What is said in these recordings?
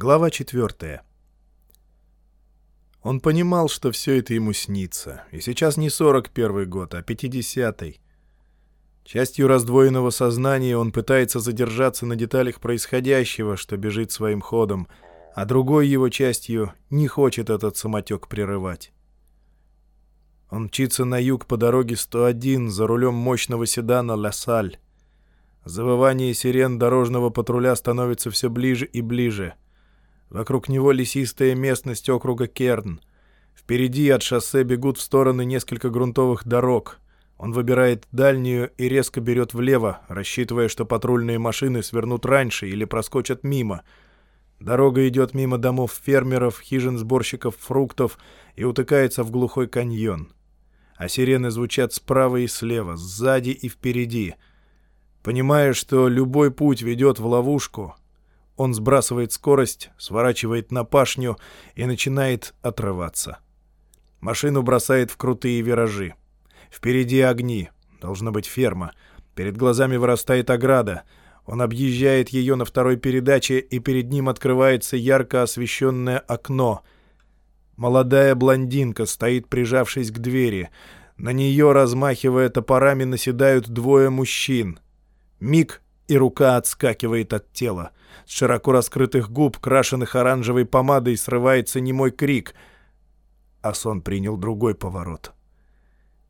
Глава четвертая. Он понимал, что все это ему снится, и сейчас не 41 год, а 50-й. Частью раздвоенного сознания он пытается задержаться на деталях происходящего, что бежит своим ходом, а другой его частью не хочет этот самотек прерывать. Он мчится на юг по дороге 101 за рулем мощного седана «Ла-Саль». Завывание сирен дорожного патруля становится все ближе и ближе — Вокруг него лесистая местность округа Керн. Впереди от шоссе бегут в стороны несколько грунтовых дорог. Он выбирает дальнюю и резко берет влево, рассчитывая, что патрульные машины свернут раньше или проскочат мимо. Дорога идет мимо домов фермеров, хижин сборщиков фруктов и утыкается в глухой каньон. А сирены звучат справа и слева, сзади и впереди. Понимая, что любой путь ведет в ловушку, он сбрасывает скорость, сворачивает на пашню и начинает отрываться. Машину бросает в крутые виражи. Впереди огни. Должна быть ферма. Перед глазами вырастает ограда. Он объезжает ее на второй передаче, и перед ним открывается ярко освещенное окно. Молодая блондинка стоит, прижавшись к двери. На нее, размахивая топорами, наседают двое мужчин. Миг, и рука отскакивает от тела. С широко раскрытых губ, крашенных оранжевой помадой, срывается немой крик. А сон принял другой поворот.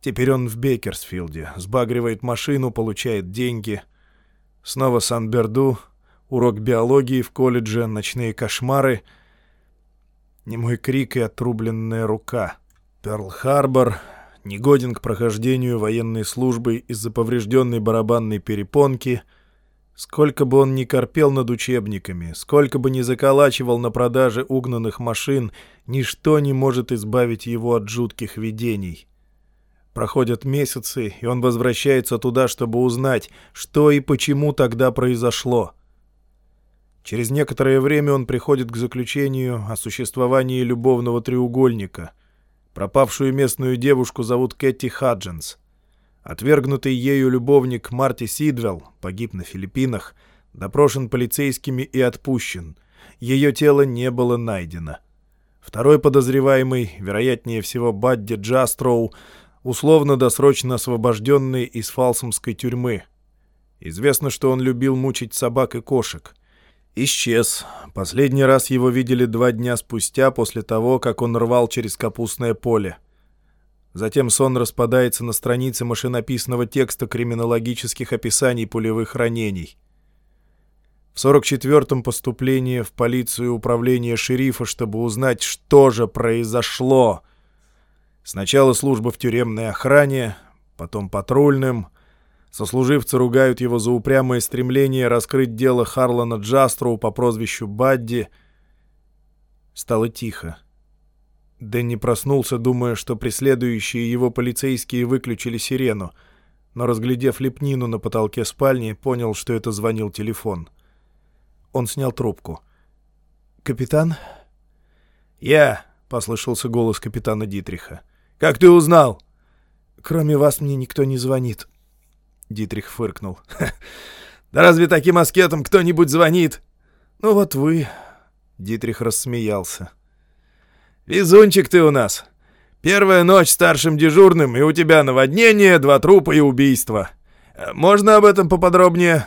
Теперь он в Бейкерсфилде, сбагривает машину, получает деньги. Снова Сан-Берду, урок биологии в колледже, ночные кошмары. Немой крик и отрубленная рука. Перл-Харбор, негоден к прохождению военной службы из-за поврежденной барабанной перепонки — Сколько бы он ни корпел над учебниками, сколько бы ни заколачивал на продаже угнанных машин, ничто не может избавить его от жутких видений. Проходят месяцы, и он возвращается туда, чтобы узнать, что и почему тогда произошло. Через некоторое время он приходит к заключению о существовании любовного треугольника. Пропавшую местную девушку зовут Кэти Хаджинс. Отвергнутый ею любовник Марти Сидвелл погиб на Филиппинах, допрошен полицейскими и отпущен. Ее тело не было найдено. Второй подозреваемый, вероятнее всего Бадди Джастроу, условно-досрочно освобожденный из фалсомской тюрьмы. Известно, что он любил мучить собак и кошек. Исчез. Последний раз его видели два дня спустя после того, как он рвал через капустное поле. Затем сон распадается на странице машинописного текста криминологических описаний пулевых ранений. В 44-м поступление в полицию управления шерифа, чтобы узнать, что же произошло. Сначала служба в тюремной охране, потом патрульным. Сослуживцы ругают его за упрямое стремление раскрыть дело Харлана Джастроу по прозвищу Бадди. Стало тихо. Дэнни проснулся, думая, что преследующие его полицейские выключили сирену, но, разглядев лепнину на потолке спальни, понял, что это звонил телефон. Он снял трубку. «Капитан?» «Я», — послышался голос капитана Дитриха. «Как ты узнал?» «Кроме вас мне никто не звонит», — Дитрих фыркнул. «Да разве таким аскетам кто-нибудь звонит?» «Ну вот вы...» — Дитрих рассмеялся. «Везунчик ты у нас. Первая ночь старшим дежурным, и у тебя наводнение, два трупа и убийство. Э, можно об этом поподробнее?»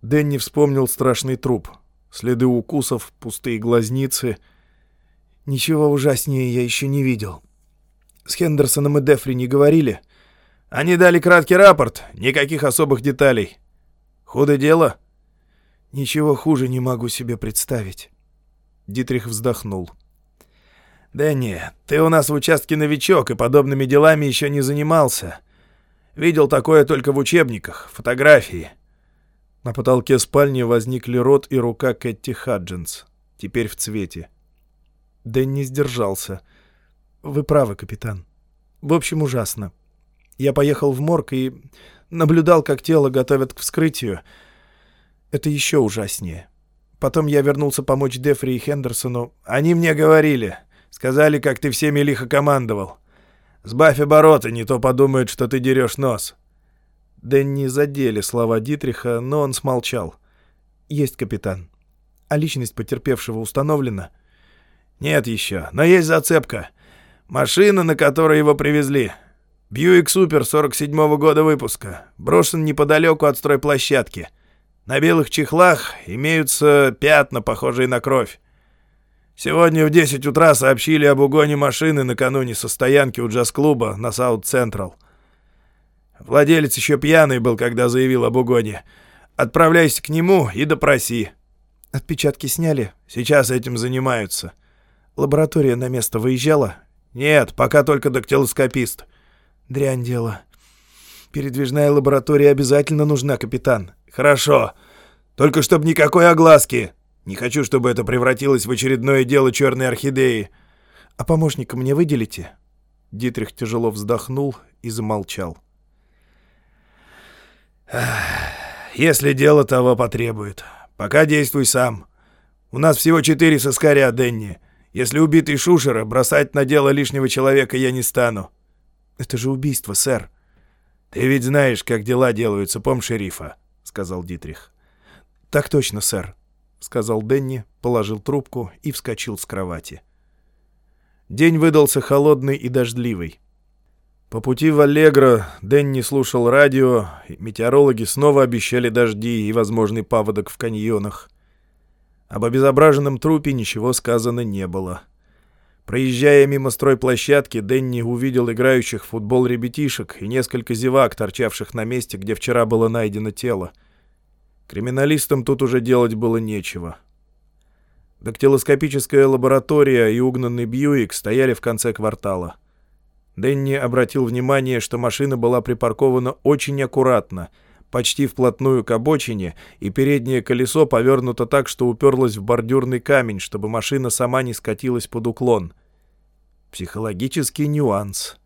Дэнни вспомнил страшный труп. Следы укусов, пустые глазницы. «Ничего ужаснее я еще не видел. С Хендерсоном и Дефри не говорили?» «Они дали краткий рапорт, никаких особых деталей. Худо дело?» «Ничего хуже не могу себе представить». Дитрих вздохнул. «Да нет, ты у нас в участке новичок и подобными делами еще не занимался. Видел такое только в учебниках, фотографии». На потолке спальни возникли рот и рука Кэти Хаджинс, теперь в цвете. Дэн не сдержался. «Вы правы, капитан. В общем, ужасно. Я поехал в морг и наблюдал, как тело готовят к вскрытию. Это еще ужаснее. Потом я вернулся помочь Дефри и Хендерсону. Они мне говорили, Сказали, как ты всеми лихо командовал. Сбавь обороты, не то подумают, что ты дерешь нос». Дэнни задели слова Дитриха, но он смолчал. «Есть, капитан». А личность потерпевшего установлена? Нет еще, но есть зацепка. Машина, на которой его привезли. Бьюик Супер 47-го года выпуска. Брошен неподалеку от стройплощадки. На белых чехлах имеются пятна, похожие на кровь. Сегодня в 10 утра сообщили об угоне машины накануне со стоянки у джаз-клуба на Саут-Централ. Владелец еще пьяный был, когда заявил об угоне. Отправляйся к нему и допроси. Отпечатки сняли? Сейчас этим занимаются. Лаборатория на место выезжала? Нет, пока только дактилоскопист. Дрянь дело. Передвижная лаборатория обязательно нужна, капитан. Хорошо. Только чтоб никакой огласки. Не хочу, чтобы это превратилось в очередное дело черной орхидеи. А помощника мне выделите? Дитрих тяжело вздохнул и замолчал. Если дело того потребует. Пока действуй сам. У нас всего четыре соскаря, Денни. Если убитый Шушера, бросать на дело лишнего человека я не стану. Это же убийство, сэр. Ты ведь знаешь, как дела делаются, пом шерифа, сказал Дитрих. Так точно, сэр, сказал Денни, положил трубку и вскочил с кровати. День выдался холодный и дождливый. По пути в Аллегро Дэнни слушал радио, метеорологи снова обещали дожди и возможный паводок в каньонах. Об обезображенном трупе ничего сказано не было. Проезжая мимо стройплощадки, Дэнни увидел играющих в футбол ребятишек и несколько зевак, торчавших на месте, где вчера было найдено тело. Криминалистам тут уже делать было нечего. Дактилоскопическая лаборатория и угнанный Бьюик стояли в конце квартала. Дэнни обратил внимание, что машина была припаркована очень аккуратно, почти вплотную к обочине, и переднее колесо повернуто так, что уперлось в бордюрный камень, чтобы машина сама не скатилась под уклон. Психологический нюанс.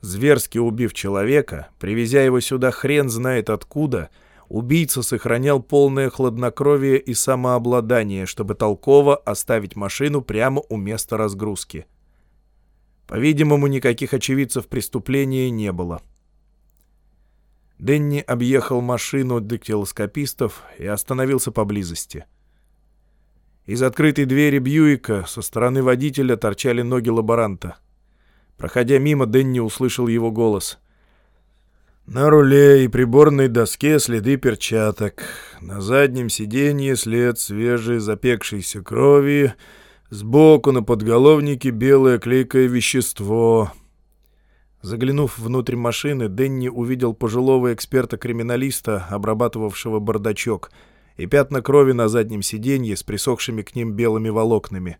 Зверски убив человека, привезя его сюда хрен знает откуда, убийца сохранял полное хладнокровие и самообладание, чтобы толково оставить машину прямо у места разгрузки. По-видимому, никаких очевидцев преступления не было. Денни объехал машину дактилоскопистов и остановился поблизости. Из открытой двери Бьюика со стороны водителя торчали ноги лаборанта. Проходя мимо, Денни услышал его голос. «На руле и приборной доске следы перчаток. На заднем сиденье след свежей запекшейся крови, Сбоку на подголовнике белое клейкое вещество. Заглянув внутрь машины, Денни увидел пожилого эксперта-криминалиста, обрабатывавшего бардачок, и пятна крови на заднем сиденье с присохшими к ним белыми волокнами.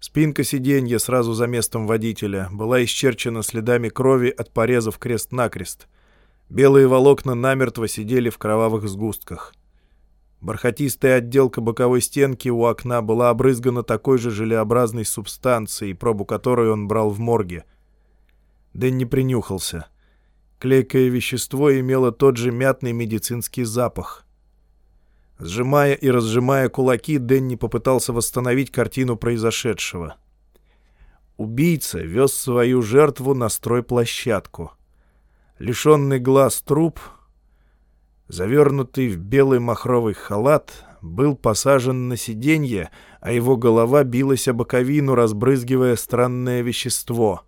Спинка сиденья сразу за местом водителя была исчерчена следами крови от порезов крест-накрест. Белые волокна намертво сидели в кровавых сгустках. Бархатистая отделка боковой стенки у окна была обрызгана такой же желеобразной субстанцией, пробу которой он брал в морге. Дэнни принюхался. Клейкое вещество имело тот же мятный медицинский запах. Сжимая и разжимая кулаки, Дэнни попытался восстановить картину произошедшего. Убийца вез свою жертву на стройплощадку. Лишенный глаз труп завернутый в белый махровый халат, был посажен на сиденье, а его голова билась о боковину, разбрызгивая странное вещество.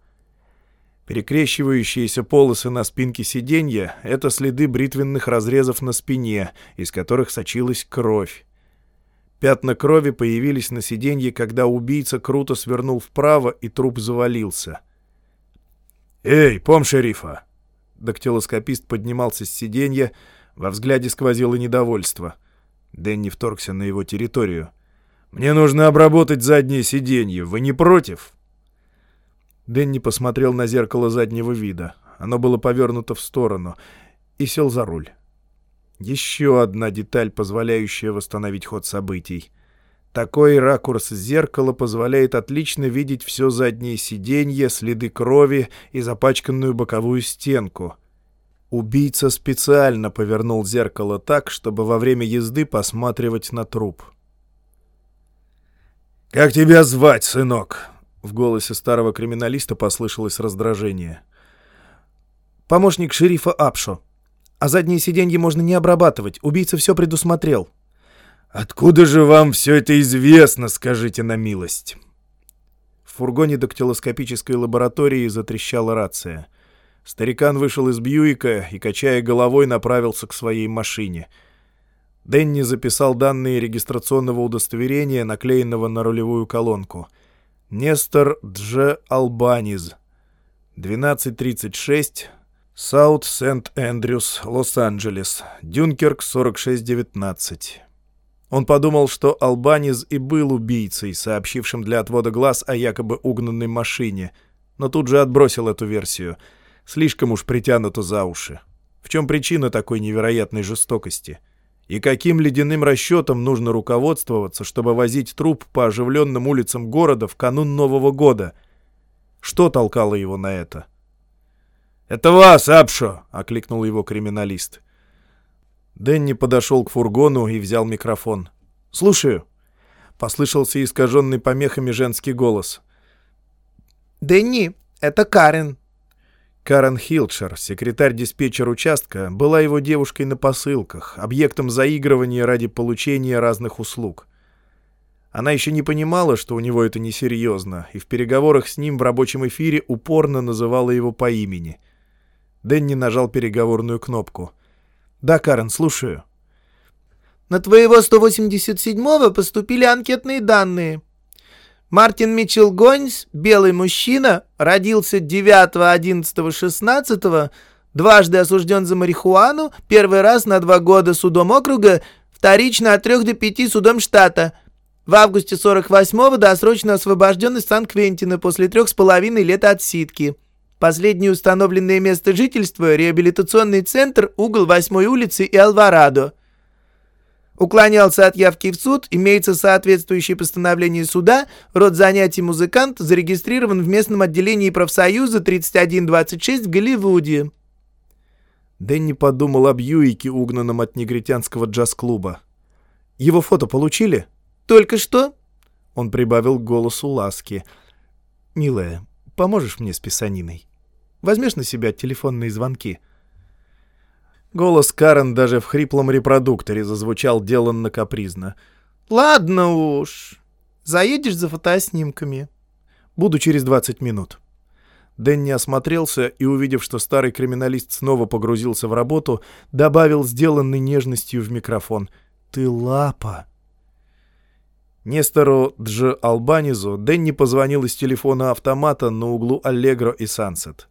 Перекрещивающиеся полосы на спинке сиденья — это следы бритвенных разрезов на спине, из которых сочилась кровь. Пятна крови появились на сиденье, когда убийца круто свернул вправо, и труп завалился. «Эй, пом шерифа!» Дактилоскопист поднимался с сиденья, во взгляде сквозило недовольство. Дэнни вторгся на его территорию. «Мне нужно обработать заднее сиденье. Вы не против?» Дэнни посмотрел на зеркало заднего вида. Оно было повернуто в сторону. И сел за руль. Еще одна деталь, позволяющая восстановить ход событий. Такой ракурс зеркала позволяет отлично видеть все заднее сиденье, следы крови и запачканную боковую стенку — Убийца специально повернул зеркало так, чтобы во время езды посматривать на труп. «Как тебя звать, сынок?» В голосе старого криминалиста послышалось раздражение. «Помощник шерифа Апшо. А задние сиденья можно не обрабатывать. Убийца все предусмотрел». «Откуда же вам все это известно, скажите на милость?» В фургоне дактилоскопической лаборатории затрещала рация. Старикан вышел из Бьюика и, качая головой, направился к своей машине. Дэнни записал данные регистрационного удостоверения, наклеенного на рулевую колонку. Нестор Дж. Албаниз. 1236. Саут Сент-Эндрюс, Лос-Анджелес. Дюнкерк 4619. Он подумал, что Албаниз и был убийцей, сообщившим для отвода глаз о якобы угнанной машине, но тут же отбросил эту версию. Слишком уж притянуто за уши. В чем причина такой невероятной жестокости? И каким ледяным расчетом нужно руководствоваться, чтобы возить труп по оживленным улицам города в канун Нового года? Что толкало его на это? «Это вас, Апшо!» — окликнул его криминалист. Дэнни подошел к фургону и взял микрофон. «Слушаю», — послышался искаженный помехами женский голос. «Дэнни, это Карен». Карен Хилчер, секретарь-диспетчер участка, была его девушкой на посылках, объектом заигрывания ради получения разных услуг. Она еще не понимала, что у него это несерьезно, и в переговорах с ним в рабочем эфире упорно называла его по имени. Дэнни нажал переговорную кнопку — «Да, Карен, слушаю». «На твоего 187-го поступили анкетные данные. Мартин Митчелл Гойнс, белый мужчина, родился 9-11-16, дважды осужден за марихуану, первый раз на два года судом округа, вторично от 3 до 5 судом штата». В августе 48-го досрочно освобожден из Сан-Квентина после трех с половиной лет отсидки. Последнее установленное место жительства – реабилитационный центр, угол 8 улицы и Алварадо. Уклонялся от явки в суд, имеется соответствующее постановление суда, род занятий музыкант зарегистрирован в местном отделении профсоюза 3126 в Голливуде. Дэнни подумал об Юике, угнанном от негритянского джаз-клуба. «Его фото получили?» «Только что?» Он прибавил к голосу ласки. «Милая, поможешь мне с писаниной?» Возьмешь на себя телефонные звонки?» Голос Карен даже в хриплом репродукторе зазвучал деланно капризно. «Ладно уж. Заедешь за фотоснимками?» «Буду через 20 минут». Дэнни осмотрелся и, увидев, что старый криминалист снова погрузился в работу, добавил сделанной нежностью в микрофон. «Ты лапа!» Нестору Дж. Албанизу Дэнни позвонил из телефона автомата на углу Аллегро и Сансет.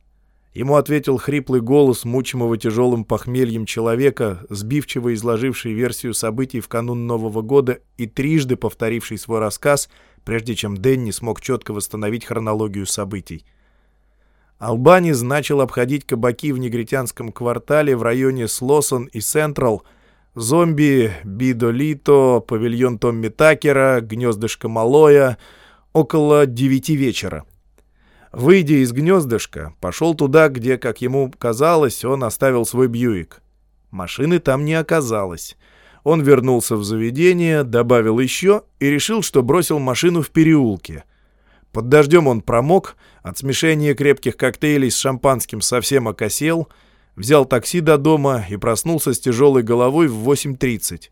Ему ответил хриплый голос мучимого тяжелым похмельем человека, сбивчиво изложивший версию событий в канун Нового года и трижды повторивший свой рассказ, прежде чем Дэнни смог четко восстановить хронологию событий. Албанис начал обходить кабаки в негритянском квартале в районе Слосон и Централ, зомби, Бидолито, павильон Томми Такера, гнездышко Малоя, около девяти вечера. Выйдя из гнездышка, пошел туда, где, как ему казалось, он оставил свой Бьюик. Машины там не оказалось. Он вернулся в заведение, добавил еще и решил, что бросил машину в переулке. Под дождем он промок, от смешения крепких коктейлей с шампанским совсем окосел, взял такси до дома и проснулся с тяжелой головой в 8.30.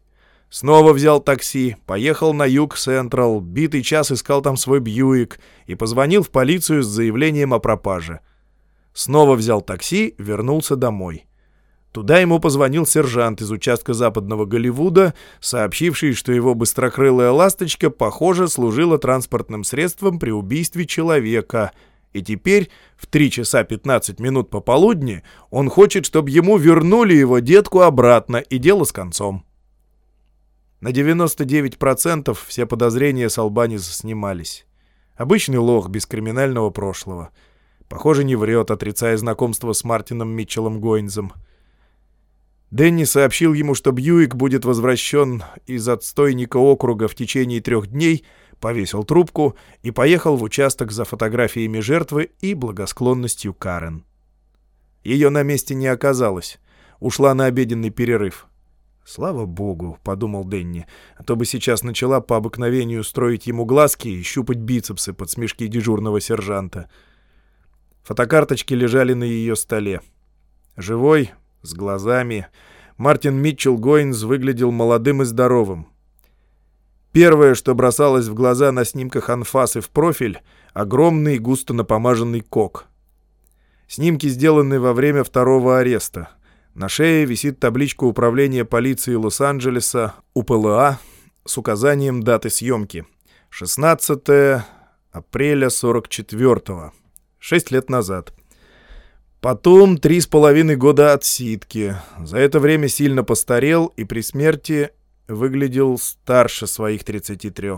Снова взял такси, поехал на юг Централ, битый час искал там свой Бьюик и позвонил в полицию с заявлением о пропаже. Снова взял такси, вернулся домой. Туда ему позвонил сержант из участка западного Голливуда, сообщивший, что его быстрокрылая ласточка, похоже, служила транспортным средством при убийстве человека, и теперь в 3 часа 15 минут пополудни он хочет, чтобы ему вернули его детку обратно, и дело с концом. На 99% все подозрения с Албаниза снимались. Обычный лох без криминального прошлого. Похоже, не врет, отрицая знакомство с Мартином Митчеллом Гойнзом. Дэнни сообщил ему, что Бьюик будет возвращен из отстойника округа в течение трех дней, повесил трубку и поехал в участок за фотографиями жертвы и благосклонностью Карен. Ее на месте не оказалось. Ушла на обеденный перерыв. «Слава богу», — подумал Денни, — «а то бы сейчас начала по обыкновению строить ему глазки и щупать бицепсы под смешки дежурного сержанта». Фотокарточки лежали на ее столе. Живой, с глазами, Мартин Митчелл Гойнс выглядел молодым и здоровым. Первое, что бросалось в глаза на снимках анфасы в профиль — огромный густо напомаженный кок. Снимки сделаны во время второго ареста. На шее висит табличка управления полиции Лос-Анджелеса, УПЛА, с указанием даты съемки. 16 апреля 44-го. Шесть лет назад. Потом три с половиной года отсидки. За это время сильно постарел и при смерти выглядел старше своих 33.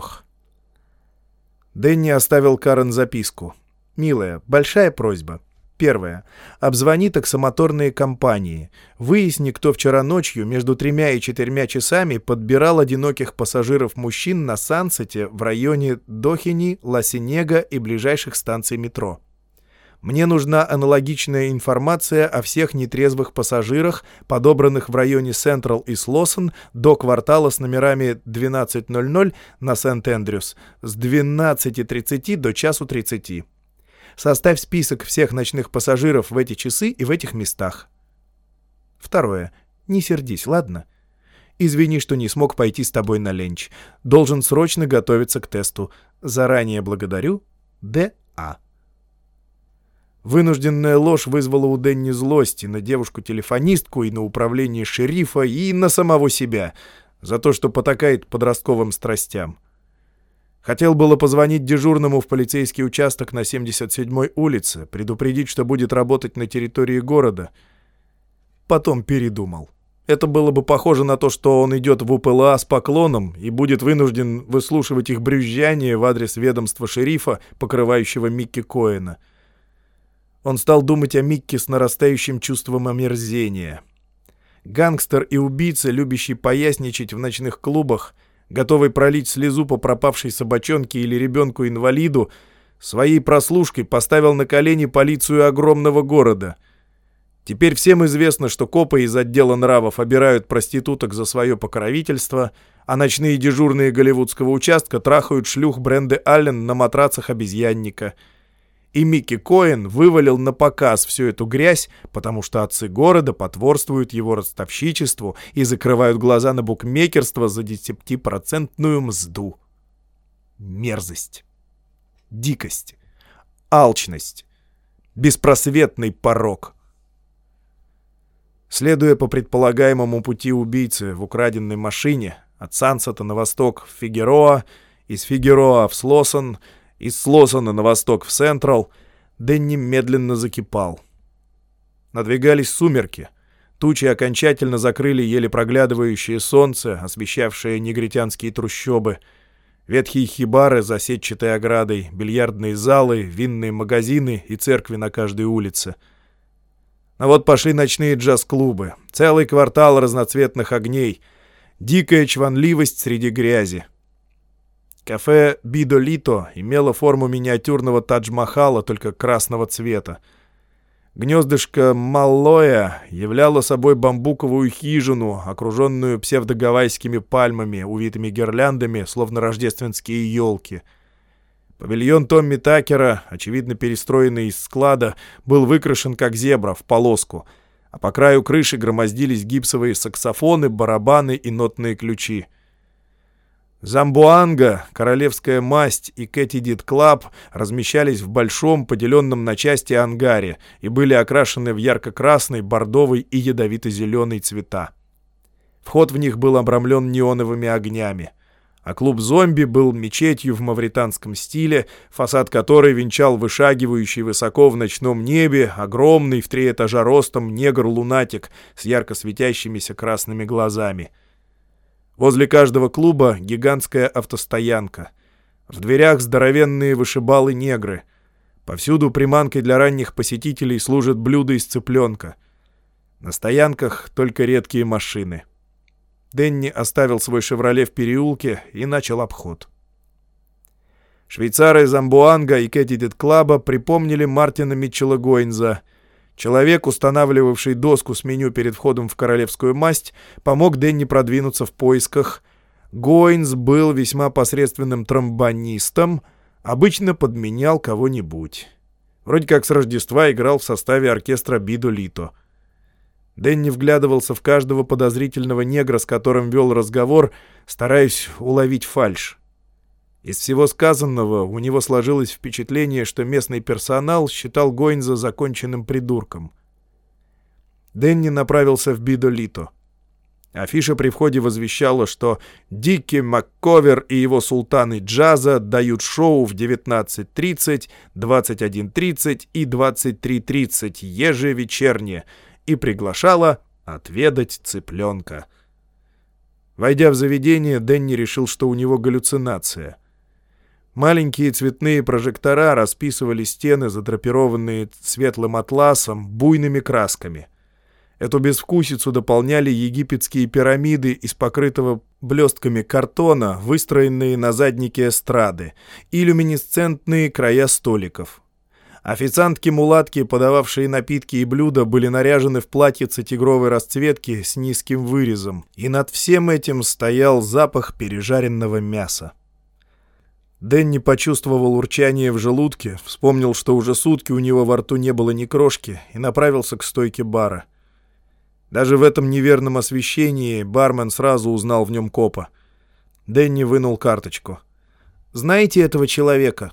Дэнни оставил Карен записку. «Милая, большая просьба. Первое. Обзвони таксомоторные компании. Выясни, кто вчера ночью между тремя и четырьмя часами подбирал одиноких пассажиров-мужчин на Сансете в районе Дохини, Ласинега и ближайших станций метро. Мне нужна аналогичная информация о всех нетрезвых пассажирах, подобранных в районе Централ и Слоссен до квартала с номерами 12.00 на Сент-Эндрюс с 12.30 до часу 30. Составь список всех ночных пассажиров в эти часы и в этих местах. Второе. Не сердись, ладно? Извини, что не смог пойти с тобой на ленч. Должен срочно готовиться к тесту. Заранее благодарю. Д.А. Вынужденная ложь вызвала у Дэнни злости на девушку-телефонистку и на управление шерифа, и на самого себя за то, что потакает подростковым страстям. Хотел было позвонить дежурному в полицейский участок на 77-й улице, предупредить, что будет работать на территории города. Потом передумал. Это было бы похоже на то, что он идет в УПЛА с поклоном и будет вынужден выслушивать их брюзжание в адрес ведомства шерифа, покрывающего Микки Коэна — он стал думать о Микке с нарастающим чувством омерзения. Гангстер и убийца, любящий поясничать в ночных клубах, готовый пролить слезу по пропавшей собачонке или ребенку-инвалиду, своей прослушкой поставил на колени полицию огромного города. Теперь всем известно, что копы из отдела нравов обирают проституток за свое покровительство, а ночные дежурные голливудского участка трахают шлюх Бренды Аллен на матрацах обезьянника — и Микки Коэн вывалил на показ всю эту грязь, потому что отцы города потворствуют его ростовщичеству и закрывают глаза на букмекерство за 10% мзду. Мерзость. Дикость. Алчность. Беспросветный порог. Следуя по предполагаемому пути убийцы в украденной машине от Сансета на восток в Фигероа, из Фигероа в Слосон — из Слосона на восток в Централ, Дэнни медленно закипал. Надвигались сумерки. Тучи окончательно закрыли еле проглядывающее солнце, освещавшее негритянские трущобы. Ветхие хибары за сетчатой оградой, бильярдные залы, винные магазины и церкви на каждой улице. А вот пошли ночные джаз-клубы. Целый квартал разноцветных огней. Дикая чванливость среди грязи. Кафе «Бидо имело форму миниатюрного Тадж-Махала, только красного цвета. Гнездышко Маллоя являло собой бамбуковую хижину, окруженную псевдогавайскими пальмами, увитыми гирляндами, словно рождественские елки. Павильон Томми Такера, очевидно перестроенный из склада, был выкрашен как зебра в полоску, а по краю крыши громоздились гипсовые саксофоны, барабаны и нотные ключи — Замбуанга, Королевская масть и Кэти Клаб размещались в большом, поделенном на части ангаре и были окрашены в ярко-красный, бордовый и ядовито-зеленый цвета. Вход в них был обрамлен неоновыми огнями. А клуб «Зомби» был мечетью в мавританском стиле, фасад которой венчал вышагивающий высоко в ночном небе огромный в три этажа ростом негр-лунатик с ярко светящимися красными глазами — Возле каждого клуба гигантская автостоянка. В дверях здоровенные вышибалы-негры. Повсюду приманкой для ранних посетителей служат блюда из цыпленка. На стоянках только редкие машины. Денни оставил свой «Шевроле» в переулке и начал обход. Швейцары Замбуанга и Кэттидет Клаба припомнили Мартина Митчелла Гойнза — Человек, устанавливавший доску с меню перед входом в королевскую масть, помог Дэнни продвинуться в поисках. Гойнс был весьма посредственным тромбонистом, обычно подменял кого-нибудь. Вроде как с Рождества играл в составе оркестра Бидо Лито. Дэнни вглядывался в каждого подозрительного негра, с которым вел разговор, стараясь уловить фальшь. Из всего сказанного у него сложилось впечатление, что местный персонал считал Гойнза законченным придурком. Дэнни направился в Бидо-Лито. Афиша при входе возвещала, что Дикки Макковер и его султаны джаза дают шоу в 19.30, 21.30 и 23.30 ежевечерне и приглашала отведать цыпленка. Войдя в заведение, Дэнни решил, что у него галлюцинация. Маленькие цветные прожектора расписывали стены, задрапированные светлым атласом, буйными красками — Эту безвкусицу дополняли египетские пирамиды из покрытого блестками картона, выстроенные на заднике эстрады, и люминесцентные края столиков. Официантки-мулатки, подававшие напитки и блюда, были наряжены в платьице тигровой расцветки с низким вырезом, и над всем этим стоял запах пережаренного мяса. Дэнни почувствовал урчание в желудке, вспомнил, что уже сутки у него во рту не было ни крошки, и направился к стойке бара — даже в этом неверном освещении бармен сразу узнал в нем копа. Дэнни вынул карточку. «Знаете этого человека?»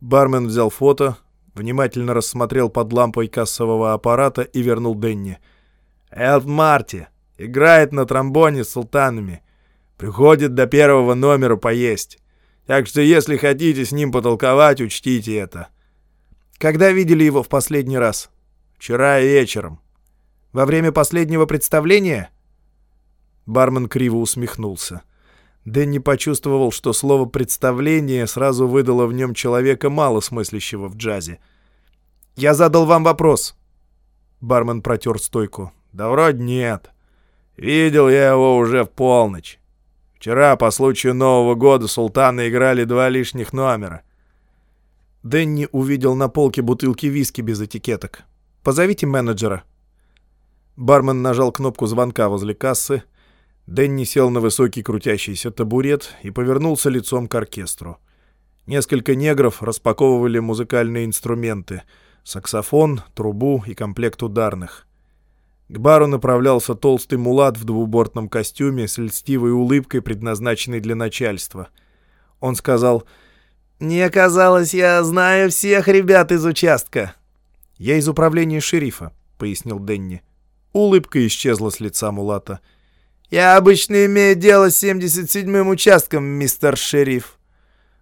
Бармен взял фото, внимательно рассмотрел под лампой кассового аппарата и вернул Дэнни. «Элт Марти. Играет на тромбоне с султанами. Приходит до первого номера поесть. Так что если хотите с ним потолковать, учтите это». «Когда видели его в последний раз?» «Вчера вечером». Во время последнего представления?» Бармен криво усмехнулся. Дэнни почувствовал, что слово «представление» сразу выдало в нем человека, мало смыслящего в джазе. «Я задал вам вопрос». Бармен протер стойку. «Да вроде нет. Видел я его уже в полночь. Вчера по случаю Нового года султаны играли два лишних номера». Дэнни увидел на полке бутылки виски без этикеток. «Позовите менеджера», Бармен нажал кнопку звонка возле кассы. Дэнни сел на высокий крутящийся табурет и повернулся лицом к оркестру. Несколько негров распаковывали музыкальные инструменты — саксофон, трубу и комплект ударных. К бару направлялся толстый мулат в двубортном костюме с льстивой улыбкой, предназначенной для начальства. Он сказал, «Мне казалось, я знаю всех ребят из участка». «Я из управления шерифа», — пояснил Дэнни. Улыбка исчезла с лица Мулата. «Я обычно имею дело с 77-м участком, мистер шериф».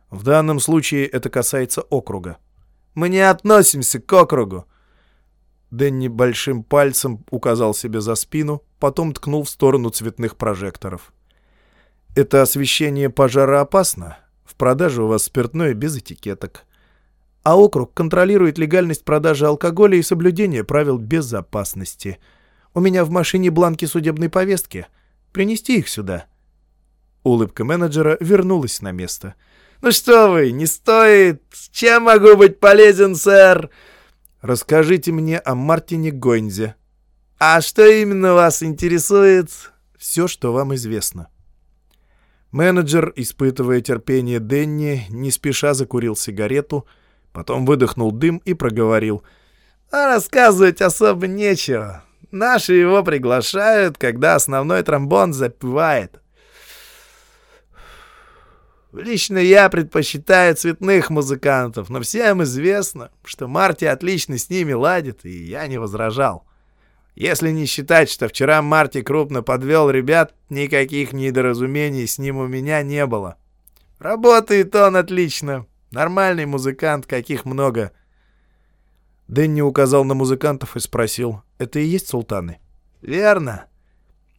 В данном случае это касается округа. «Мы не относимся к округу». Дэнни большим пальцем указал себе за спину, потом ткнул в сторону цветных прожекторов. «Это освещение пожара опасно. В продаже у вас спиртное без этикеток. А округ контролирует легальность продажи алкоголя и соблюдение правил безопасности». У меня в машине бланки судебной повестки. Принести их сюда». Улыбка менеджера вернулась на место. «Ну что вы, не стоит! Чем могу быть полезен, сэр?» «Расскажите мне о Мартине Гойнзе». «А что именно вас интересует?» «Все, что вам известно». Менеджер, испытывая терпение Денни, не спеша закурил сигарету, потом выдохнул дым и проговорил. «А рассказывать особо нечего. Наши его приглашают, когда основной тромбон запевает. Лично я предпочитаю цветных музыкантов, но всем известно, что Марти отлично с ними ладит, и я не возражал. Если не считать, что вчера Марти крупно подвел ребят, никаких недоразумений с ним у меня не было. Работает он отлично. Нормальный музыкант, каких много. Дэнни указал на музыкантов и спросил, «Это и есть султаны?» «Верно».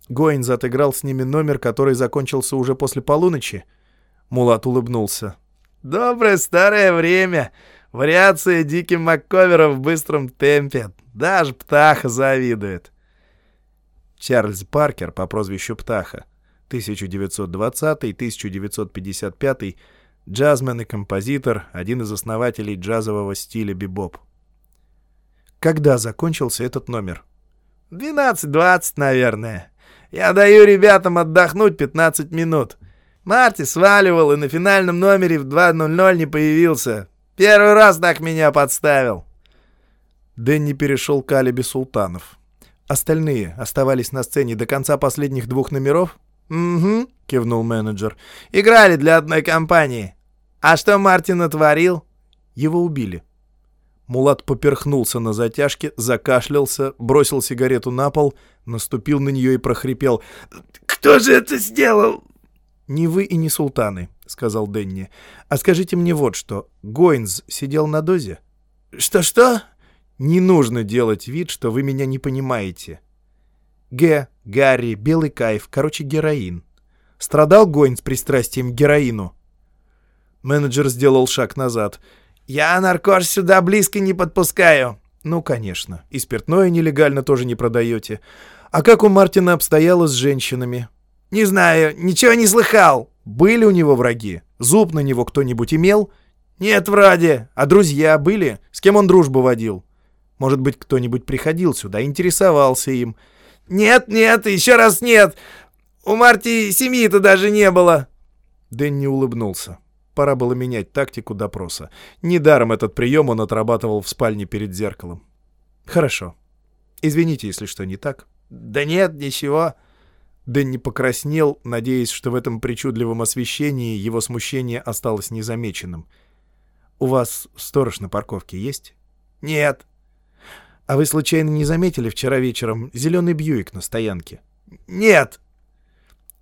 Гоинз отыграл с ними номер, который закончился уже после полуночи. Мулат улыбнулся. «Доброе старое время. Вариация диким Макковера в быстром темпе. Даже Птаха завидует». Чарльз Паркер по прозвищу Птаха, 1920-1955, джазмен и композитор, один из основателей джазового стиля бибоп. Когда закончился этот номер? «Двенадцать-двадцать, наверное. Я даю ребятам отдохнуть 15 минут. Марти сваливал и на финальном номере в 2.00 не появился. Первый раз так меня подставил». Дэнни перешел к алиби султанов. Остальные оставались на сцене до конца последних двух номеров? «Угу», — кивнул менеджер. «Играли для одной компании. А что Мартин натворил?» Его убили. Мулат поперхнулся на затяжке, закашлялся, бросил сигарету на пол, наступил на нее и прохрипел. «Кто же это сделал?» «Не вы и не султаны», — сказал Денни. «А скажите мне вот что. Гойнс сидел на дозе?» «Что-что?» «Не нужно делать вид, что вы меня не понимаете. Г, Гарри, белый кайф, короче, героин. Страдал Гойнс пристрастием к героину?» Менеджер сделал шаг назад — «Я наркош сюда близко не подпускаю». «Ну, конечно. И спиртное нелегально тоже не продаете. А как у Мартина обстояло с женщинами?» «Не знаю, ничего не слыхал». «Были у него враги? Зуб на него кто-нибудь имел?» «Нет, вроде». «А друзья были? С кем он дружбу водил?» «Может быть, кто-нибудь приходил сюда, интересовался им?» «Нет, нет, еще раз нет. У Марти семьи-то даже не было». Дэнни улыбнулся. Пора было менять тактику допроса. Недаром этот прием он отрабатывал в спальне перед зеркалом. «Хорошо. Извините, если что не так». «Да нет, ничего». Дэнни покраснел, надеясь, что в этом причудливом освещении его смущение осталось незамеченным. «У вас сторож на парковке есть?» «Нет». «А вы случайно не заметили вчера вечером зеленый Бьюик на стоянке?» «Нет».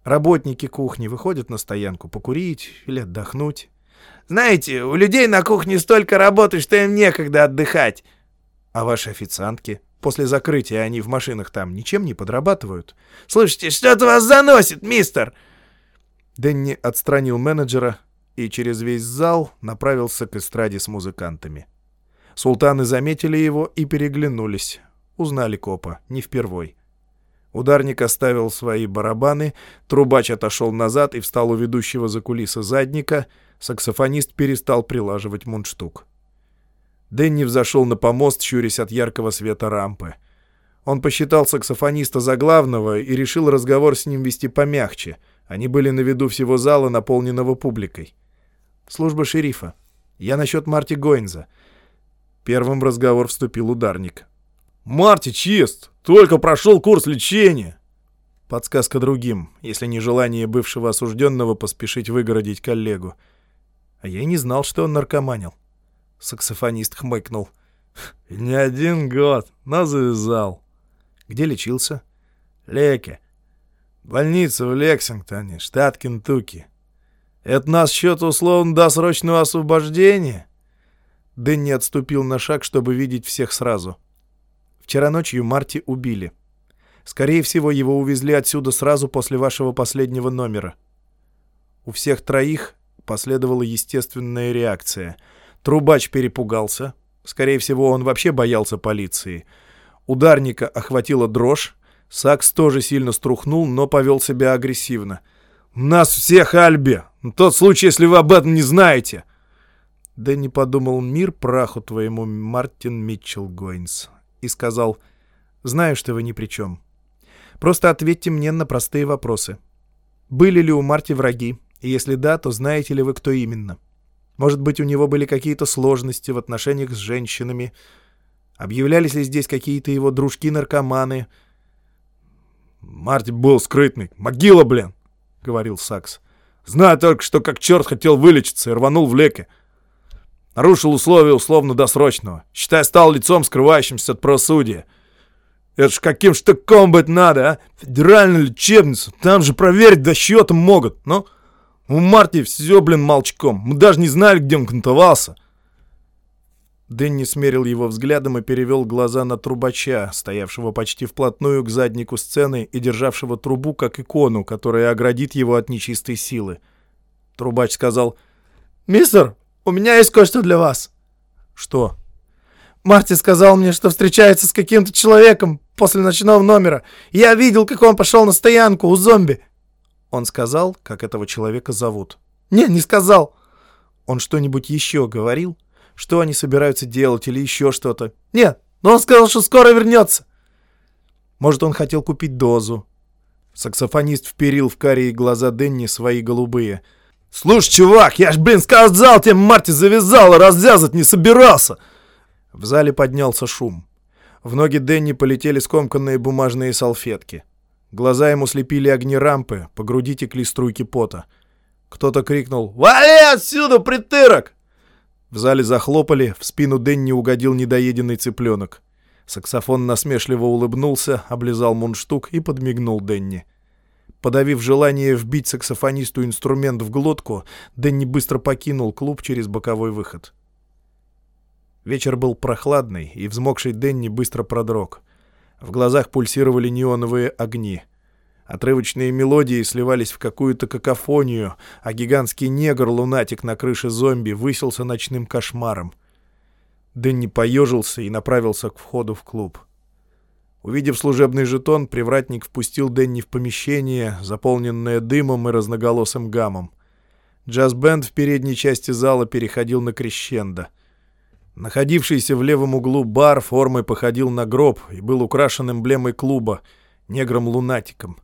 Работники кухни выходят на стоянку покурить или отдохнуть. Знаете, у людей на кухне столько работы, что им некогда отдыхать. А ваши официантки? После закрытия они в машинах там ничем не подрабатывают? Слушайте, что-то вас заносит, мистер!» Дэнни отстранил менеджера и через весь зал направился к эстраде с музыкантами. Султаны заметили его и переглянулись. Узнали копа, не впервой. Ударник оставил свои барабаны, трубач отошел назад и встал у ведущего за кулисы задника, саксофонист перестал прилаживать мундштук. Дэнни взошел на помост, щурясь от яркого света рампы. Он посчитал саксофониста за главного и решил разговор с ним вести помягче. Они были на виду всего зала, наполненного публикой. «Служба шерифа. Я насчет Марти Гойнза». Первым в разговор вступил ударник. «Марти чист! Только прошел курс лечения!» Подсказка другим, если не желание бывшего осужденного поспешить выгородить коллегу. А я и не знал, что он наркоманил. Саксофонист хмыкнул. «Не один год, но завязал». «Где лечился?» «Леке. Больница в Лексингтоне, штат Кентукки. Это нас счет условно-досрочного освобождения?» Дэнни отступил на шаг, чтобы видеть всех сразу. Вчера ночью Марти убили. Скорее всего, его увезли отсюда сразу после вашего последнего номера. У всех троих последовала естественная реакция. Трубач перепугался. Скорее всего, он вообще боялся полиции. Ударника охватила дрожь. Сакс тоже сильно струхнул, но повел себя агрессивно. «Нас всех, Альби! Тот случай, если вы об этом не знаете!» Дэнни подумал, мир праху твоему, Мартин Митчелл Гойнс и сказал, «Знаю, что вы ни при чем. Просто ответьте мне на простые вопросы. Были ли у Марти враги? И если да, то знаете ли вы, кто именно? Может быть, у него были какие-то сложности в отношениях с женщинами? Объявлялись ли здесь какие-то его дружки-наркоманы?» «Марти был скрытный. Могила, блин!» — говорил Сакс. «Знаю только, что как черт хотел вылечиться и рванул в леке. Нарушил условия условно-досрочного. Считай, стал лицом, скрывающимся от правосудия. Это ж каким штыком быть надо, а? Федеральная лечебница. Там же проверить до счета могут. Ну, у Марти все, блин, молчком. Мы даже не знали, где он кантовался. Дэнни смерил его взглядом и перевел глаза на трубача, стоявшего почти вплотную к заднику сцены и державшего трубу как икону, которая оградит его от нечистой силы. Трубач сказал «Мистер, у меня есть кое-что для вас». «Что?» «Марти сказал мне, что встречается с каким-то человеком после ночного номера. Я видел, как он пошел на стоянку у зомби». «Он сказал, как этого человека зовут?» «Не, не сказал». «Он что-нибудь еще говорил? Что они собираются делать или еще что-то?» «Нет, но он сказал, что скоро вернется». «Может, он хотел купить дозу?» Саксофонист вперил в карие глаза Денни свои голубые – «Слушай, чувак, я ж, блин, сказал тебе, Марти завязал, а развязать не собирался!» В зале поднялся шум. В ноги Дэнни полетели скомканные бумажные салфетки. Глаза ему слепили огни рампы, по груди текли струйки пота. Кто-то крикнул «Вали отсюда, притырок!» В зале захлопали, в спину Дэнни угодил недоеденный цыпленок. Саксофон насмешливо улыбнулся, облизал мундштук и подмигнул Дэнни. Подавив желание вбить саксофонисту инструмент в глотку, Дэнни быстро покинул клуб через боковой выход. Вечер был прохладный, и взмокший Дэнни быстро продрог. В глазах пульсировали неоновые огни. Отрывочные мелодии сливались в какую-то какофонию, а гигантский негр-лунатик на крыше зомби высился ночным кошмаром — Дэнни поежился и направился к входу в клуб. Увидев служебный жетон, привратник впустил Дэнни в помещение, заполненное дымом и разноголосым гамом. Джаз-бенд в передней части зала переходил на крещендо. Находившийся в левом углу бар формой походил на гроб и был украшен эмблемой клуба — негром-лунатиком.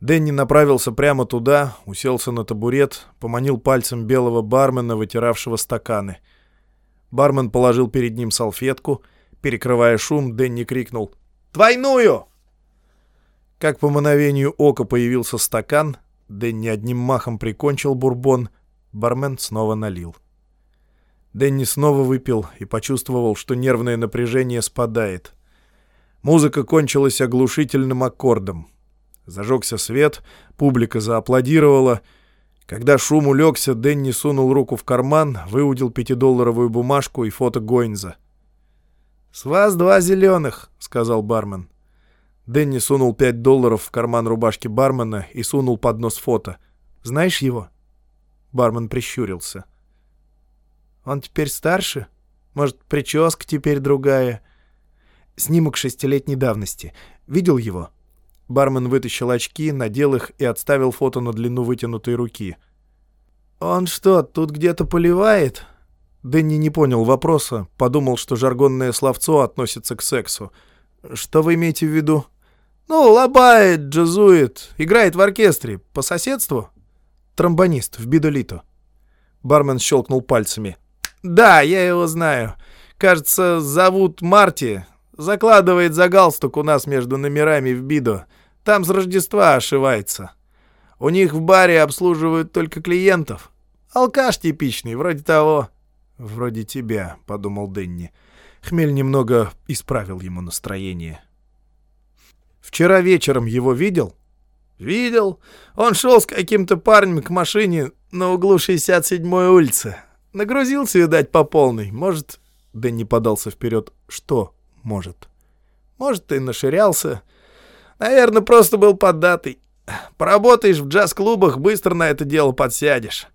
Дэнни направился прямо туда, уселся на табурет, поманил пальцем белого бармена, вытиравшего стаканы — Бармен положил перед ним салфетку. Перекрывая шум, Дэнни крикнул «Двойную!». Как по мановению ока появился стакан, Дэнни одним махом прикончил бурбон, бармен снова налил. Дэнни снова выпил и почувствовал, что нервное напряжение спадает. Музыка кончилась оглушительным аккордом. Зажегся свет, публика зааплодировала — когда шум улегся, Дэнни сунул руку в карман, выудил пятидолларовую бумажку и фото Гойнза. «С вас два зеленых», — сказал бармен. Дэнни сунул пять долларов в карман рубашки бармена и сунул под нос фото. «Знаешь его?» Бармен прищурился. «Он теперь старше? Может, прическа теперь другая?» «Снимок шестилетней давности. Видел его?» Бармен вытащил очки, надел их и отставил фото на длину вытянутой руки. «Он что, тут где-то поливает?» Дэнни не понял вопроса, подумал, что жаргонное словцо относится к сексу. «Что вы имеете в виду?» «Ну, лобает, джазует, играет в оркестре. По соседству?» «Тромбонист в Бидолито». Бармен щелкнул пальцами. «Да, я его знаю. Кажется, зовут Марти. Закладывает за галстук у нас между номерами в Бидо. Там с Рождества ошивается. У них в баре обслуживают только клиентов. Алкаш типичный, вроде того». «Вроде тебя», — подумал Дэнни. Хмель немного исправил ему настроение. «Вчера вечером его видел?» «Видел. Он шел с каким-то парнем к машине на углу 67-й улицы. Нагрузился, видать, по полной. Может...» Дэнни подался вперед. «Что может?» «Может, и наширялся. Наверное, просто был поддатый. Поработаешь в джаз-клубах, быстро на это дело подсядешь.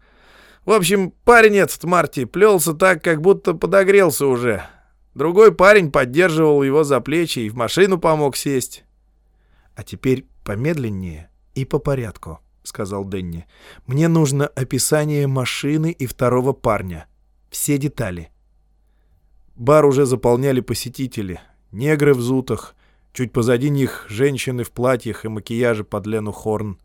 В общем, парень этот Марти плелся так, как будто подогрелся уже. Другой парень поддерживал его за плечи и в машину помог сесть. — А теперь помедленнее и по порядку, — сказал Денни. — Мне нужно описание машины и второго парня. Все детали. Бар уже заполняли посетители. Негры в зутах — Чуть позади них женщины в платьях и макияже под Лену Хорн.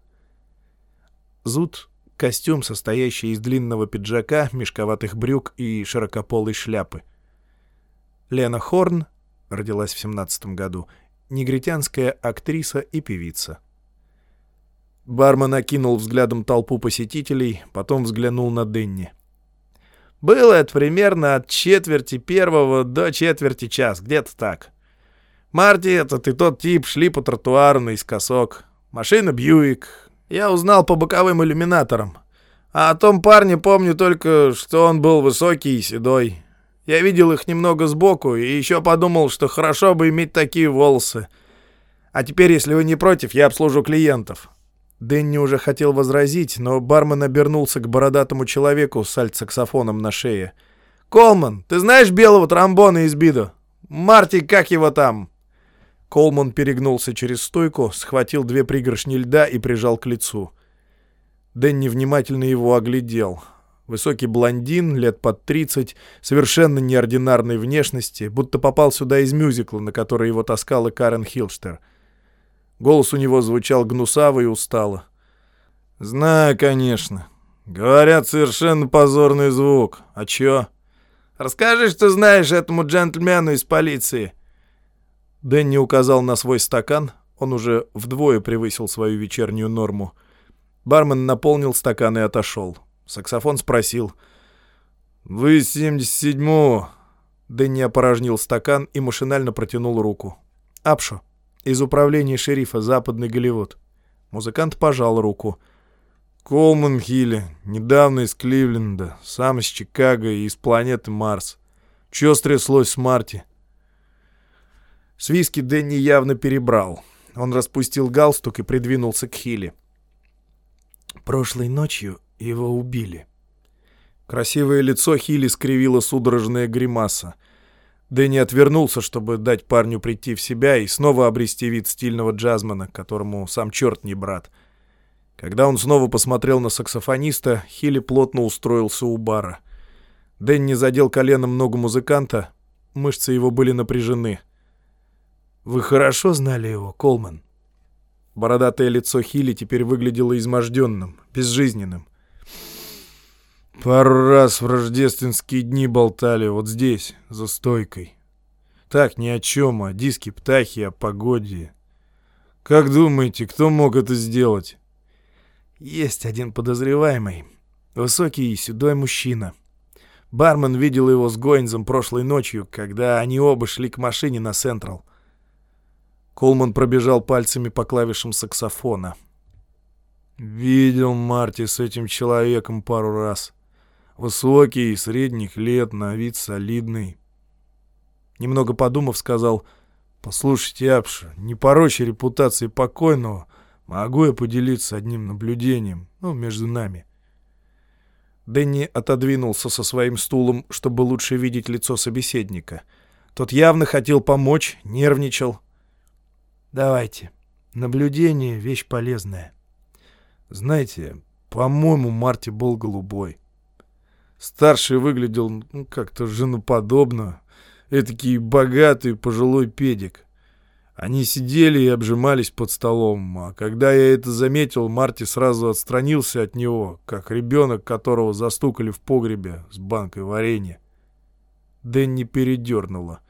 Зуд — костюм, состоящий из длинного пиджака, мешковатых брюк и широкополой шляпы. Лена Хорн родилась в 17 году, негритянская актриса и певица. Бармен окинул взглядом толпу посетителей, потом взглянул на Денни. «Было это примерно от четверти первого до четверти час, где-то так. Марти этот и тот тип шли по тротуару наискосок. Машина Бьюик. Я узнал по боковым иллюминаторам. А о том парне помню только, что он был высокий и седой. Я видел их немного сбоку и еще подумал, что хорошо бы иметь такие волосы. А теперь, если вы не против, я обслужу клиентов». Дэнни уже хотел возразить, но бармен обернулся к бородатому человеку с альт-саксофоном на шее. «Колман, ты знаешь белого тромбона из Бидо? Марти, как его там?» Колман перегнулся через стойку, схватил две пригоршни льда и прижал к лицу. Дэнни внимательно его оглядел. Высокий блондин, лет под тридцать, совершенно неординарной внешности, будто попал сюда из мюзикла, на который его таскала Карен Хилштер. Голос у него звучал гнусаво и устало. «Знаю, конечно. Говорят, совершенно позорный звук. А чё?» «Расскажи, что знаешь этому джентльмену из полиции». Дэнни указал на свой стакан, он уже вдвое превысил свою вечернюю норму. Бармен наполнил стакан и отошел. Саксофон спросил. «Вы 77-го?» Дэнни опорожнил стакан и машинально протянул руку. «Апшо, из управления шерифа, Западный Голливуд». Музыкант пожал руку. «Колман Хилли, недавно из Кливленда, сам из Чикаго и из планеты Марс. Чё стряслось с Марти?» С Дэнни явно перебрал. Он распустил галстук и придвинулся к Хилли. «Прошлой ночью его убили». Красивое лицо Хилли скривило судорожная гримаса. Дэнни отвернулся, чтобы дать парню прийти в себя и снова обрести вид стильного джазмена, которому сам черт не брат. Когда он снова посмотрел на саксофониста, Хилли плотно устроился у бара. Дэнни задел коленом ногу музыканта, мышцы его были напряжены. «Вы хорошо знали его, Колман?» Бородатое лицо Хилли теперь выглядело изможденным, безжизненным. Пару раз в рождественские дни болтали вот здесь, за стойкой. Так, ни о чем, о диске птахи, о погоде. Как думаете, кто мог это сделать? Есть один подозреваемый. Высокий и седой мужчина. Бармен видел его с Гойнзом прошлой ночью, когда они оба шли к машине на Централ. Колман пробежал пальцами по клавишам саксофона. «Видел Марти с этим человеком пару раз. Высокий, средних лет, на вид солидный. Немного подумав, сказал, «Послушайте, Апша, не порочи репутации покойного, могу я поделиться одним наблюдением, ну, между нами». Дэнни отодвинулся со своим стулом, чтобы лучше видеть лицо собеседника. Тот явно хотел помочь, нервничал. «Давайте. Наблюдение — вещь полезная». «Знаете, по-моему, Марти был голубой». Старший выглядел ну, как-то женоподобно. Этакий богатый пожилой педик. Они сидели и обжимались под столом, а когда я это заметил, Марти сразу отстранился от него, как ребенок, которого застукали в погребе с банкой варенья. Дэнни передернула.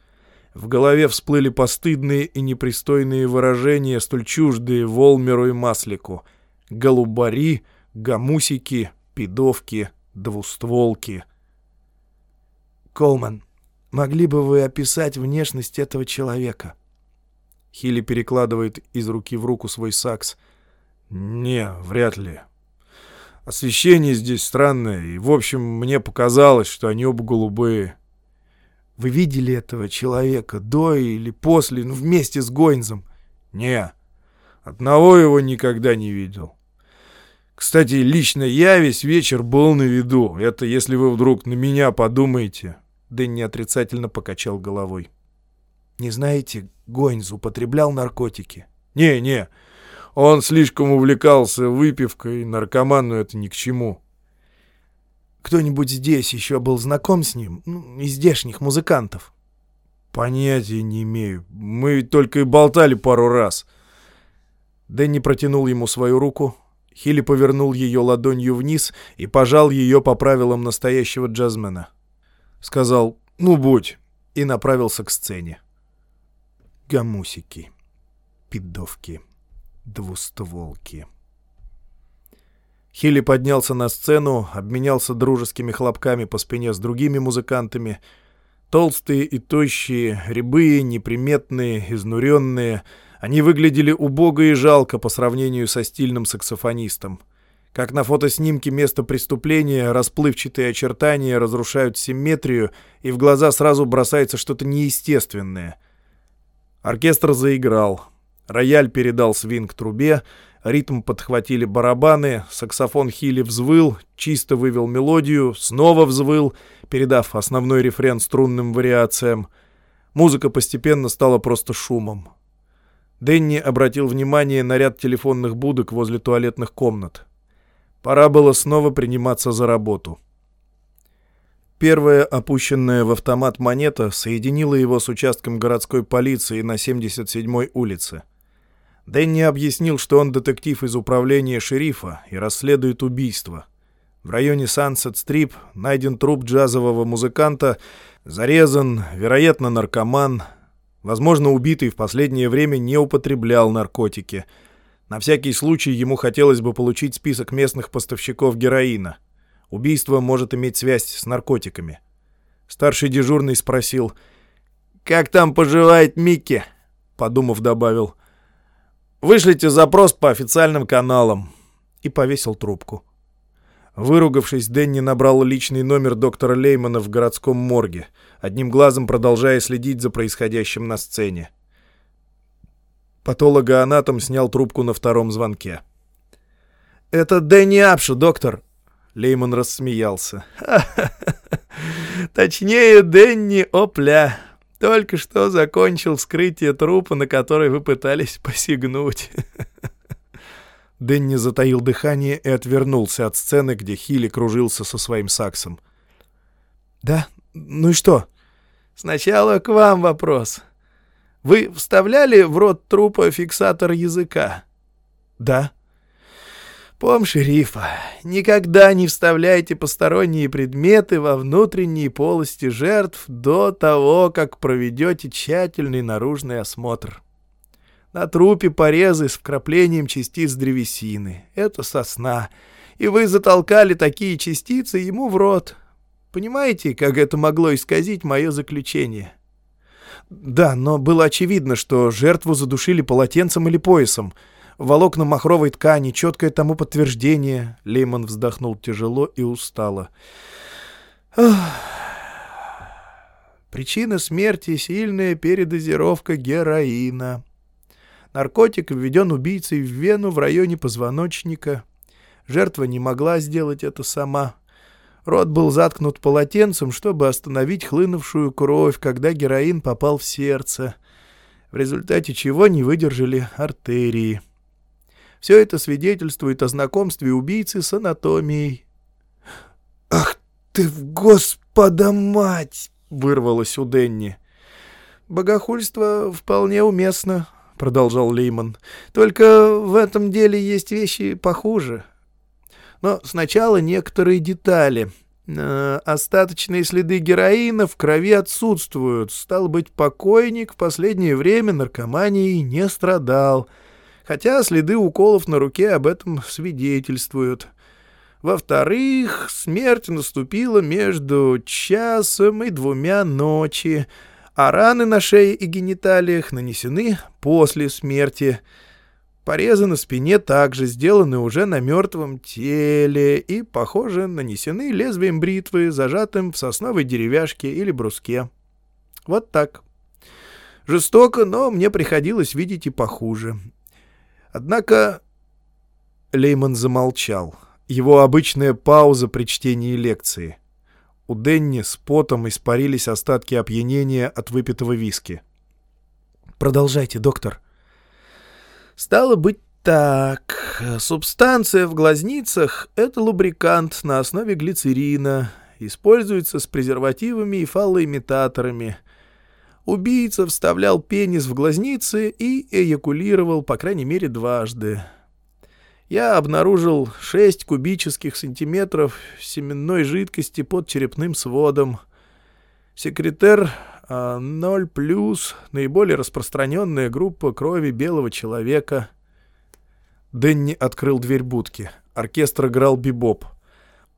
В голове всплыли постыдные и непристойные выражения, столь чуждые Волмеру и Маслику. Голубари, гамусики, пидовки — двустволки. «Колман, могли бы вы описать внешность этого человека?» Хилли перекладывает из руки в руку свой сакс. «Не, вряд ли. Освещение здесь странное, и, в общем, мне показалось, что они оба голубые». «Вы видели этого человека до или после, ну, вместе с Гойнзом?» «Не, одного его никогда не видел. Кстати, лично я весь вечер был на виду. Это если вы вдруг на меня подумаете. Дэнни отрицательно покачал головой. Не знаете, Гойнз употреблял наркотики? Не-не, он слишком увлекался выпивкой, наркоману это ни к чему. Кто-нибудь здесь еще был знаком с ним? Ну, из здешних музыкантов? Понятия не имею. Мы ведь только и болтали пару раз. Дэнни протянул ему свою руку, Хилли повернул ее ладонью вниз и пожал ее по правилам настоящего джазмена. Сказал «Ну, будь!» и направился к сцене. Гамусики, пидовки, двустволки. Хилли поднялся на сцену, обменялся дружескими хлопками по спине с другими музыкантами. Толстые и тощие, рябые, неприметные, изнуренные — они выглядели убого и жалко по сравнению со стильным саксофонистом. Как на фотоснимке места преступления, расплывчатые очертания разрушают симметрию, и в глаза сразу бросается что-то неестественное. Оркестр заиграл. Рояль передал свинг трубе, ритм подхватили барабаны, саксофон Хилли взвыл, чисто вывел мелодию, снова взвыл, передав основной рефрен струнным вариациям. Музыка постепенно стала просто шумом. Дэнни обратил внимание на ряд телефонных будок возле туалетных комнат. Пора было снова приниматься за работу. Первая опущенная в автомат монета соединила его с участком городской полиции на 77-й улице. Дэнни объяснил, что он детектив из управления шерифа и расследует убийство. В районе Сансет-Стрип найден труп джазового музыканта, зарезан, вероятно, наркоман, Возможно, убитый в последнее время не употреблял наркотики. На всякий случай ему хотелось бы получить список местных поставщиков героина. Убийство может иметь связь с наркотиками. Старший дежурный спросил, «Как там поживает Микки?» Подумав, добавил, «Вышлите запрос по официальным каналам» и повесил трубку. Выругавшись, Дэнни набрал личный номер доктора Леймана в городском морге, одним глазом продолжая следить за происходящим на сцене. Патологоанатом снял трубку на втором звонке. «Это Дэнни Апшу, доктор!» Лейман рассмеялся. «Точнее, Дэнни Опля. Только что закончил вскрытие трупа, на который вы пытались посягнуть». Дэнни затаил дыхание и отвернулся от сцены, где Хилли кружился со своим саксом. «Да? Ну и что?» «Сначала к вам вопрос. Вы вставляли в рот трупа фиксатор языка?» «Да». «Пом шерифа, никогда не вставляйте посторонние предметы во внутренние полости жертв до того, как проведете тщательный наружный осмотр». На трупе порезы с вкраплением частиц древесины. Это сосна. И вы затолкали такие частицы ему в рот. Понимаете, как это могло исказить мое заключение? Да, но было очевидно, что жертву задушили полотенцем или поясом. Волокна махровой ткани, четкое тому подтверждение. Лейман вздохнул тяжело и устало. Причина смерти — сильная передозировка героина. Наркотик введен убийцей в вену в районе позвоночника. Жертва не могла сделать это сама. Рот был заткнут полотенцем, чтобы остановить хлынувшую кровь, когда героин попал в сердце, в результате чего не выдержали артерии. Все это свидетельствует о знакомстве убийцы с анатомией. «Ах ты в господа мать!» — вырвалось у Денни. «Богохульство вполне уместно», — продолжал Лейман. «Только в этом деле есть вещи похуже. Но сначала некоторые детали. Э, остаточные следы героина в крови отсутствуют. Стал быть, покойник в последнее время наркоманией не страдал. Хотя следы уколов на руке об этом свидетельствуют». Во-вторых, смерть наступила между часом и двумя ночи, а раны на шее и гениталиях нанесены после смерти. Порезы на спине также сделаны уже на мертвом теле и, похоже, нанесены лезвием бритвы, зажатым в сосновой деревяшке или бруске. Вот так. Жестоко, но мне приходилось видеть и похуже. Однако... Лейман замолчал. Его обычная пауза при чтении лекции — у Денни с потом испарились остатки опьянения от выпитого виски. «Продолжайте, доктор». «Стало быть так. Субстанция в глазницах — это лубрикант на основе глицерина. Используется с презервативами и фаллоимитаторами. Убийца вставлял пенис в глазницы и эякулировал, по крайней мере, дважды я обнаружил 6 кубических сантиметров семенной жидкости под черепным сводом. Секретер 0+, наиболее распространенная группа крови белого человека. Дэнни открыл дверь будки. Оркестр играл бибоп.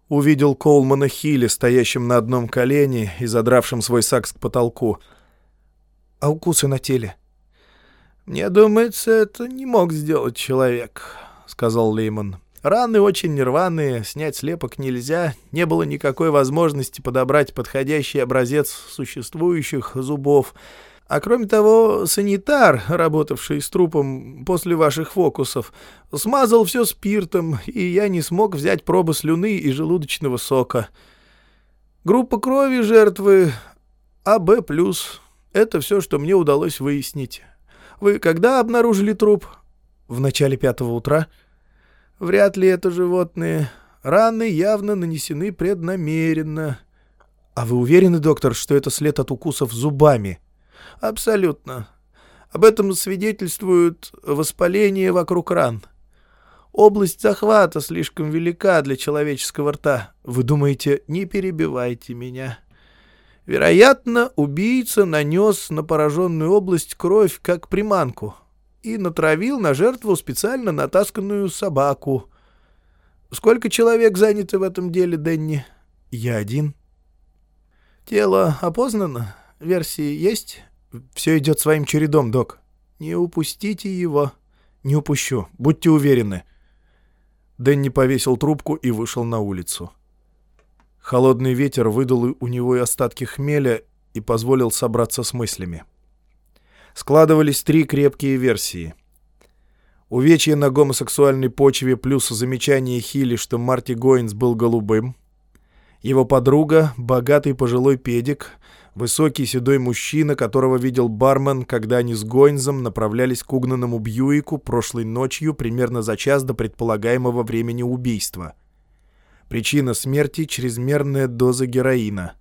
Увидел Колмана Хилли, стоящим на одном колене и задравшим свой сакс к потолку. «А укусы на теле?» «Мне думается, это не мог сделать человек» сказал Лейман. «Раны очень нерваные, снять слепок нельзя, не было никакой возможности подобрать подходящий образец существующих зубов. А кроме того, санитар, работавший с трупом после ваших фокусов, смазал все спиртом, и я не смог взять пробы слюны и желудочного сока. Группа крови жертвы АБ+. Это все, что мне удалось выяснить. Вы когда обнаружили труп?» «В начале пятого утра». Вряд ли это животные. Раны явно нанесены преднамеренно. А вы уверены, доктор, что это след от укусов зубами? Абсолютно. Об этом свидетельствует воспаление вокруг ран. Область захвата слишком велика для человеческого рта. Вы думаете, не перебивайте меня. Вероятно, убийца нанес на пораженную область кровь как приманку и натравил на жертву специально натасканную собаку. Сколько человек заняты в этом деле, Денни? Я один. Тело опознано? Версии есть? Все идет своим чередом, док. Не упустите его. Не упущу, будьте уверены. Дэнни повесил трубку и вышел на улицу. Холодный ветер выдал у него и остатки хмеля и позволил собраться с мыслями. Складывались три крепкие версии. Увечье на гомосексуальной почве плюс замечание Хилли, что Марти Гоинс был голубым. Его подруга, богатый пожилой педик, высокий седой мужчина, которого видел бармен, когда они с Гойнзом направлялись к угнанному Бьюику прошлой ночью примерно за час до предполагаемого времени убийства. Причина смерти — чрезмерная доза героина.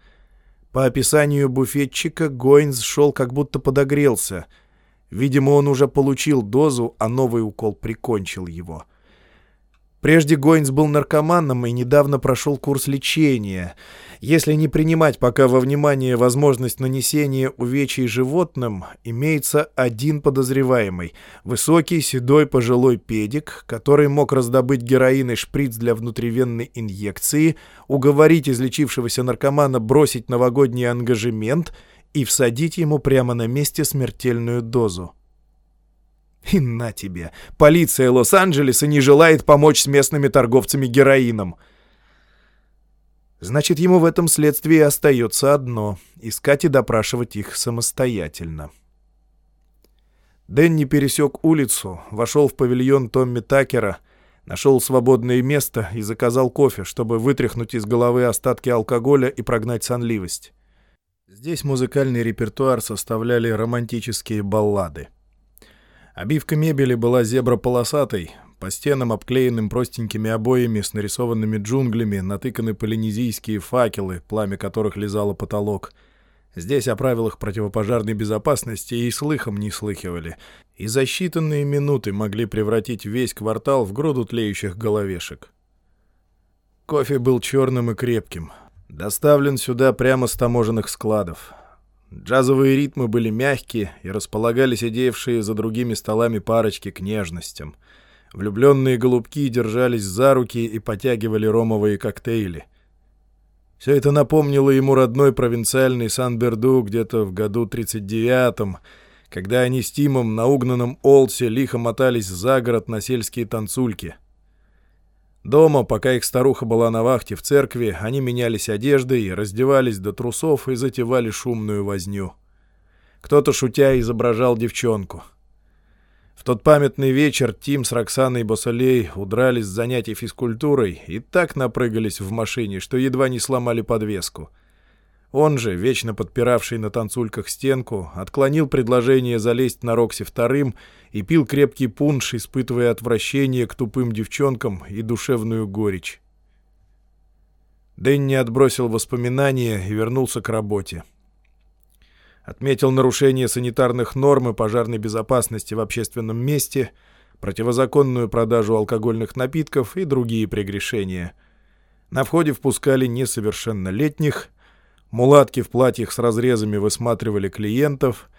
По описанию буфетчика, Гойнс шел как будто подогрелся. Видимо, он уже получил дозу, а новый укол прикончил его — Прежде Гойнс был наркоманом и недавно прошел курс лечения. Если не принимать пока во внимание возможность нанесения увечий животным, имеется один подозреваемый — высокий, седой, пожилой педик, который мог раздобыть героин и шприц для внутривенной инъекции, уговорить излечившегося наркомана бросить новогодний ангажемент и всадить ему прямо на месте смертельную дозу. И на тебе. Полиция Лос-Анджелеса не желает помочь с местными торговцами героином. Значит, ему в этом следствии остается одно — искать и допрашивать их самостоятельно. Дэнни пересек улицу, вошел в павильон Томми Такера, нашел свободное место и заказал кофе, чтобы вытряхнуть из головы остатки алкоголя и прогнать сонливость. Здесь музыкальный репертуар составляли романтические баллады. Обивка мебели была зебро-полосатой, по стенам, обклеенным простенькими обоями с нарисованными джунглями, натыканы полинезийские факелы, пламя которых лизало потолок. Здесь о правилах противопожарной безопасности и слыхом не слыхивали, и за считанные минуты могли превратить весь квартал в груду тлеющих головешек. Кофе был черным и крепким. Доставлен сюда прямо с таможенных складов. Джазовые ритмы были мягкие и располагали сидевшие за другими столами парочки к нежностям. Влюбленные голубки держались за руки и потягивали ромовые коктейли. Все это напомнило ему родной провинциальный Сан-Берду где-то в году 39-м, когда они с Тимом на угнанном Олсе лихо мотались за город на сельские танцульки — Дома, пока их старуха была на вахте в церкви, они менялись одеждой, раздевались до трусов и затевали шумную возню. Кто-то, шутя, изображал девчонку. В тот памятный вечер Тим с Роксаной Босолей удрали с занятий физкультурой и так напрыгались в машине, что едва не сломали подвеску — он же, вечно подпиравший на танцульках стенку, отклонил предложение залезть на Рокси вторым и пил крепкий пунш, испытывая отвращение к тупым девчонкам и душевную горечь. Дэнни отбросил воспоминания и вернулся к работе. Отметил нарушение санитарных норм и пожарной безопасности в общественном месте, противозаконную продажу алкогольных напитков и другие прегрешения. На входе впускали несовершеннолетних — Мулатки в платьях с разрезами высматривали клиентов.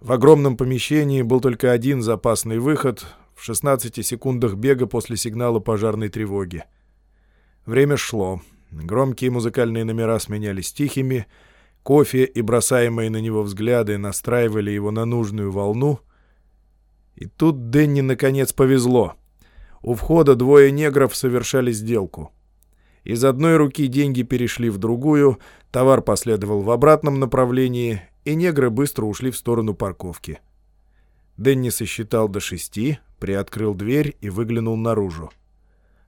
В огромном помещении был только один запасный выход в 16 секундах бега после сигнала пожарной тревоги. Время шло. Громкие музыкальные номера сменялись тихими. Кофе и бросаемые на него взгляды настраивали его на нужную волну. И тут Дэнни наконец повезло. У входа двое негров совершали сделку. Из одной руки деньги перешли в другую, товар последовал в обратном направлении, и негры быстро ушли в сторону парковки. Дэнни сосчитал до шести, приоткрыл дверь и выглянул наружу.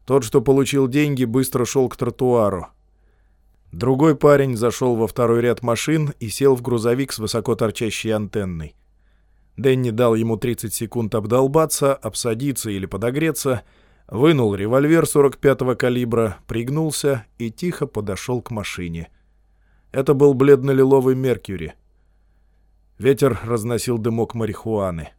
Тот, что получил деньги, быстро шел к тротуару. Другой парень зашел во второй ряд машин и сел в грузовик с высоко торчащей антенной. Дэнни дал ему 30 секунд обдолбаться, обсадиться или подогреться — Вынул револьвер 45-го калибра, пригнулся и тихо подошел к машине. Это был бледно-лиловый Меркьюри. Ветер разносил дымок марихуаны.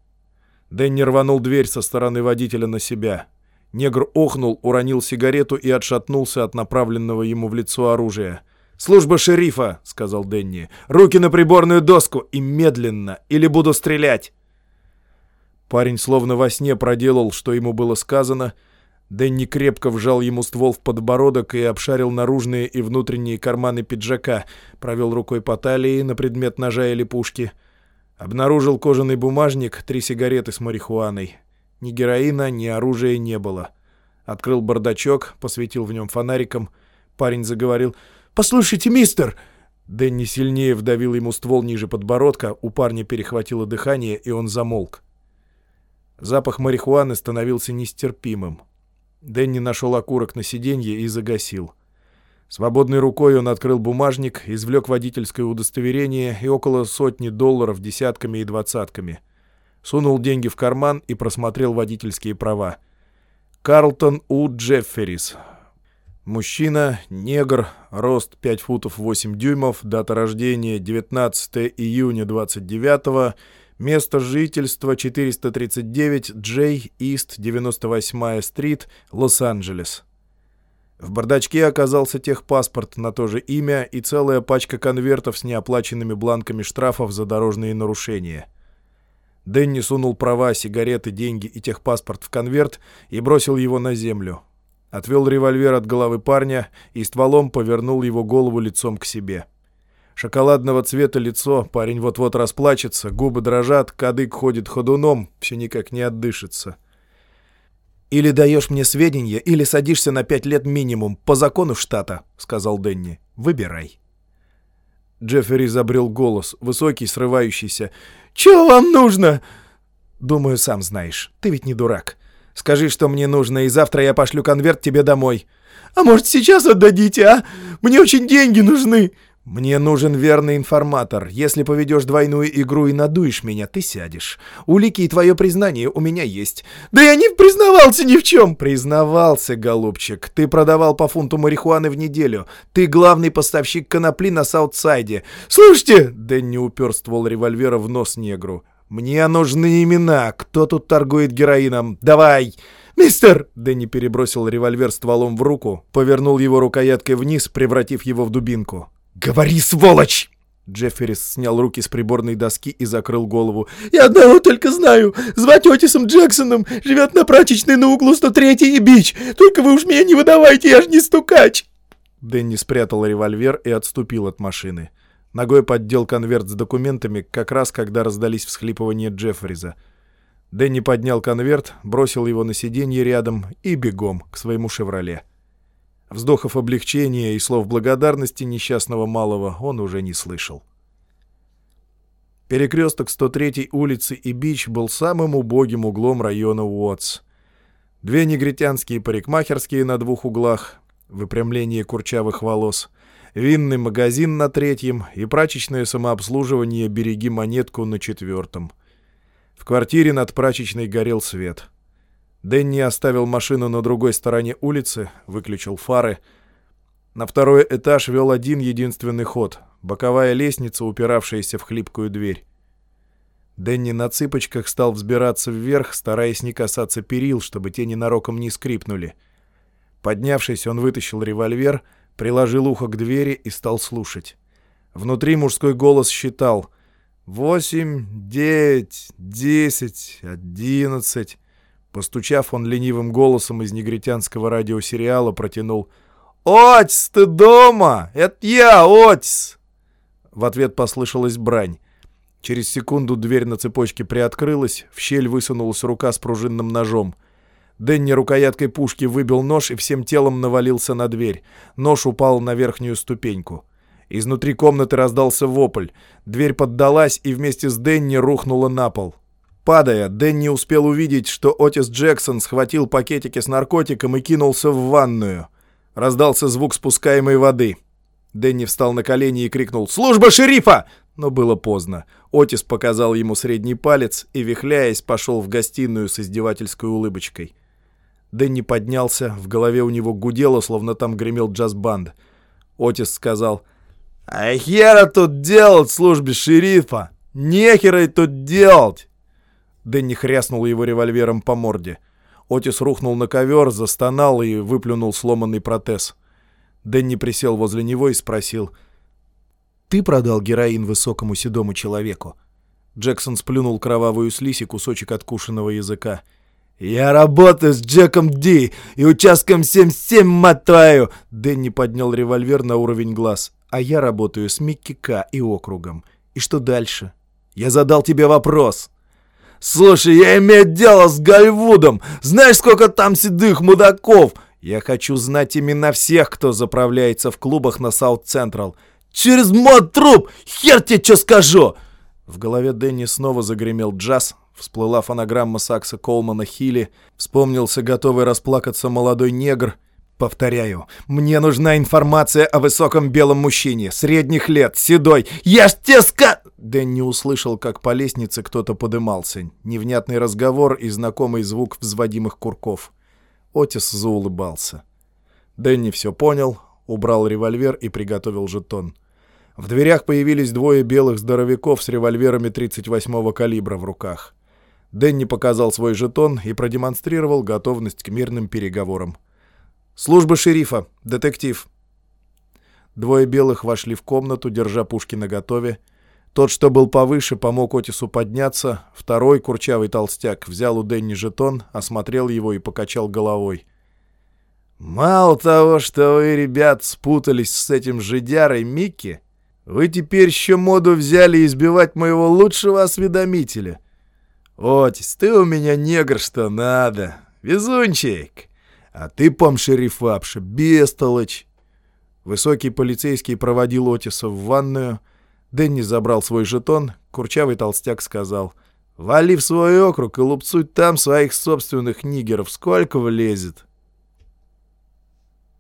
Дэнни рванул дверь со стороны водителя на себя. Негр охнул, уронил сигарету и отшатнулся от направленного ему в лицо оружия. «Служба шерифа», — сказал Денни. «Руки на приборную доску и медленно, или буду стрелять». Парень словно во сне проделал, что ему было сказано. Дэнни крепко вжал ему ствол в подбородок и обшарил наружные и внутренние карманы пиджака, провел рукой по талии на предмет ножа или пушки. Обнаружил кожаный бумажник, три сигареты с марихуаной. Ни героина, ни оружия не было. Открыл бардачок, посветил в нем фонариком. Парень заговорил «Послушайте, мистер!» Дэнни сильнее вдавил ему ствол ниже подбородка, у парня перехватило дыхание, и он замолк. Запах марихуаны становился нестерпимым. Дэнни нашел окурок на сиденье и загасил. Свободной рукой он открыл бумажник, извлек водительское удостоверение и около сотни долларов десятками и двадцатками. Сунул деньги в карман и просмотрел водительские права. Карлтон У. Джефферис. Мужчина, негр, рост 5 футов 8 дюймов, дата рождения 19 июня 29 -го, Место жительства 439 Джей Ист, 98-я стрит, Лос-Анджелес. В бардачке оказался техпаспорт на то же имя и целая пачка конвертов с неоплаченными бланками штрафов за дорожные нарушения. Дэнни сунул права, сигареты, деньги и техпаспорт в конверт и бросил его на землю. Отвел револьвер от головы парня и стволом повернул его голову лицом к себе. — Шоколадного цвета лицо, парень вот-вот расплачется, губы дрожат, кадык ходит ходуном, все никак не отдышится. «Или даешь мне сведения, или садишься на пять лет минимум, по закону штата», — сказал Дэнни. «Выбирай». Джеффери забрел голос, высокий, срывающийся. «Чего вам нужно?» «Думаю, сам знаешь. Ты ведь не дурак. Скажи, что мне нужно, и завтра я пошлю конверт тебе домой». «А может, сейчас отдадите, а? Мне очень деньги нужны!» «Мне нужен верный информатор. Если поведешь двойную игру и надуешь меня, ты сядешь. Улики и твое признание у меня есть». «Да я не признавался ни в чем!» «Признавался, голубчик. Ты продавал по фунту марихуаны в неделю. Ты главный поставщик конопли на Саутсайде». «Слушайте!» Дэнни упер ствол револьвера в нос негру. «Мне нужны имена. Кто тут торгует героином? Давай!» «Мистер!» Дэнни перебросил револьвер стволом в руку, повернул его рукояткой вниз, превратив его в дубинку. «Говори, сволочь!» Джефферис снял руки с приборной доски и закрыл голову. «Я одного только знаю. Звать Отисом Джексоном. Живет на прачечной на углу 103 и Бич. Только вы уж меня не выдавайте, я ж не стукач!» Дэнни спрятал револьвер и отступил от машины. Ногой поддел конверт с документами, как раз когда раздались всхлипывания Джеффриза. Дэнни поднял конверт, бросил его на сиденье рядом и бегом к своему «Шевроле». Вздохов облегчения и слов благодарности несчастного малого он уже не слышал. Перекресток 103-й улицы и Бич был самым убогим углом района Уотс. Две негритянские парикмахерские на двух углах, выпрямление курчавых волос, винный магазин на третьем и прачечное самообслуживание «Береги монетку» на четвертом. В квартире над прачечной горел свет — Дэнни оставил машину на другой стороне улицы, выключил фары. На второй этаж вел один единственный ход — боковая лестница, упиравшаяся в хлипкую дверь. Дэнни на цыпочках стал взбираться вверх, стараясь не касаться перил, чтобы те ненароком не скрипнули. Поднявшись, он вытащил револьвер, приложил ухо к двери и стал слушать. Внутри мужской голос считал «Восемь, девять, десять, одиннадцать...» Постучав, он ленивым голосом из негритянского радиосериала протянул «Отис, ты дома? Это я, Отис!» В ответ послышалась брань. Через секунду дверь на цепочке приоткрылась, в щель высунулась рука с пружинным ножом. Дэнни рукояткой пушки выбил нож и всем телом навалился на дверь. Нож упал на верхнюю ступеньку. Изнутри комнаты раздался вопль. Дверь поддалась и вместе с Дэнни рухнула на пол. Падая, Дэнни успел увидеть, что Отис Джексон схватил пакетики с наркотиком и кинулся в ванную. Раздался звук спускаемой воды. Дэнни встал на колени и крикнул «Служба шерифа!» Но было поздно. Отис показал ему средний палец и, вихляясь, пошел в гостиную с издевательской улыбочкой. Дэнни поднялся, в голове у него гудело, словно там гремел джаз-банд. Отис сказал «А хера тут делать службе шерифа? Нехера тут делать!» Дэнни хряснул его револьвером по морде. Отис рухнул на ковер, застонал и выплюнул сломанный протез. Дэнни присел возле него и спросил. «Ты продал героин высокому седому человеку?» Джексон сплюнул кровавую слизь и кусочек откушенного языка. «Я работаю с Джеком Ди и участком 7-7, мать твою!» Дэнни поднял револьвер на уровень глаз. «А я работаю с Микки К и округом. И что дальше?» «Я задал тебе вопрос!» «Слушай, я имею дело с Голливудом! Знаешь, сколько там седых мудаков?» «Я хочу знать именно всех, кто заправляется в клубах на Саут-Централ». «Через мой труп! Хер тебе что скажу!» В голове Дэнни снова загремел джаз, всплыла фонограмма Сакса Колмана Хилли, вспомнился готовый расплакаться молодой негр. Повторяю, мне нужна информация о высоком белом мужчине, средних лет, седой. Я ж тебе ска... Дэнни услышал, как по лестнице кто-то подымался. Невнятный разговор и знакомый звук взводимых курков. Отис заулыбался. Дэнни все понял, убрал револьвер и приготовил жетон. В дверях появились двое белых здоровяков с револьверами 38-го калибра в руках. Дэнни показал свой жетон и продемонстрировал готовность к мирным переговорам. «Служба шерифа, детектив». Двое белых вошли в комнату, держа пушки наготове. Тот, что был повыше, помог Отису подняться. Второй, курчавый толстяк, взял у Дэнни жетон, осмотрел его и покачал головой. «Мало того, что вы, ребят, спутались с этим жидярой Микки, вы теперь еще моду взяли избивать моего лучшего осведомителя. Отис, ты у меня негр, что надо. Везунчик. А ты, помшерифапша, бестолочь. Высокий полицейский проводил Отиса в ванную. Дэнни забрал свой жетон. Курчавый толстяк сказал. «Вали в свой округ и лупцуй там своих собственных нигеров. Сколько влезет?»